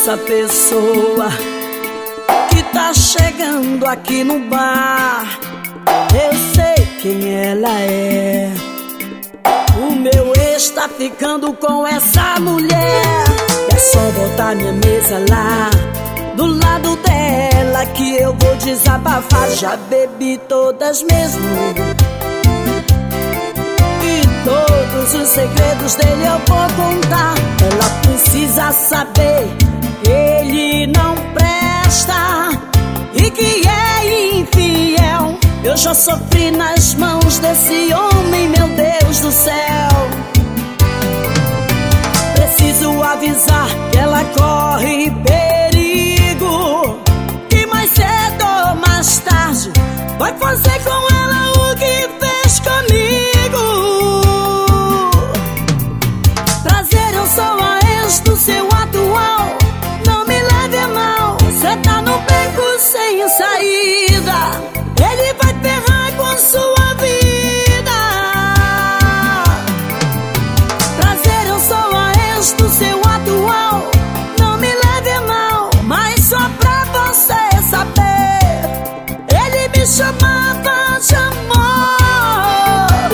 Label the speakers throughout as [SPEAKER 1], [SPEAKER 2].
[SPEAKER 1] essa pessoa que tá chegando aqui no bar. Eu sei quem ela é. O meu ex tá ficando com essa mulher. É só botar minha mesa lá do lado dela que eu vou desabafar. Já bebi todas mesmo. E todos os segredos dele eu vou contar. Ela precisa saber já sofri nas mãos desse homem, meu Deus do céu. Preciso avisar que ela corre perigo. Que mais cedo ou mais tarde vai fazer com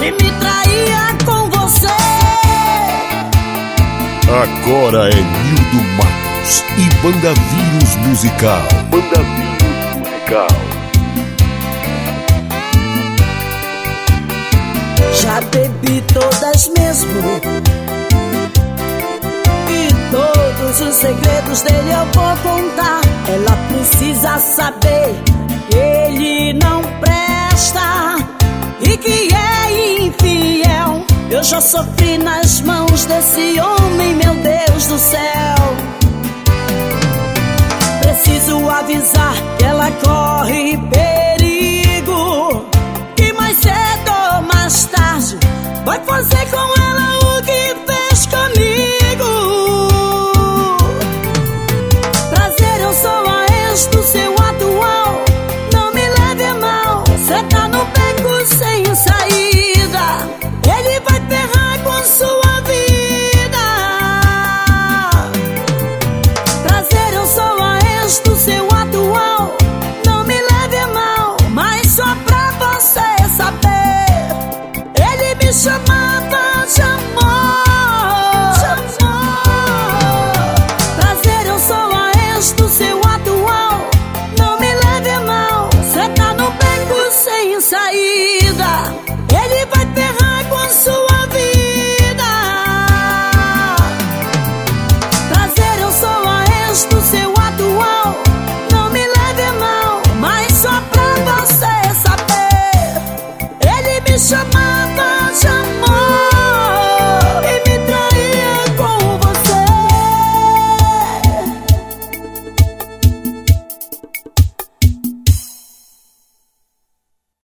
[SPEAKER 1] e me traía com você.
[SPEAKER 2] Agora é Nildo Matos e Banda Vírus Musical. Banda Vírus Musical.
[SPEAKER 1] Já bebi todas mesmo. E todos os segredos dele eu vou contar. Ela precisa saber que Eu já sofri nas mãos desse homem, meu Deus do céu. Preciso avisar que ela corre perigo. Que mais cedo ou mais tarde vai fazer com ela o que fez comigo. Prazer, eu sou a ex do seu a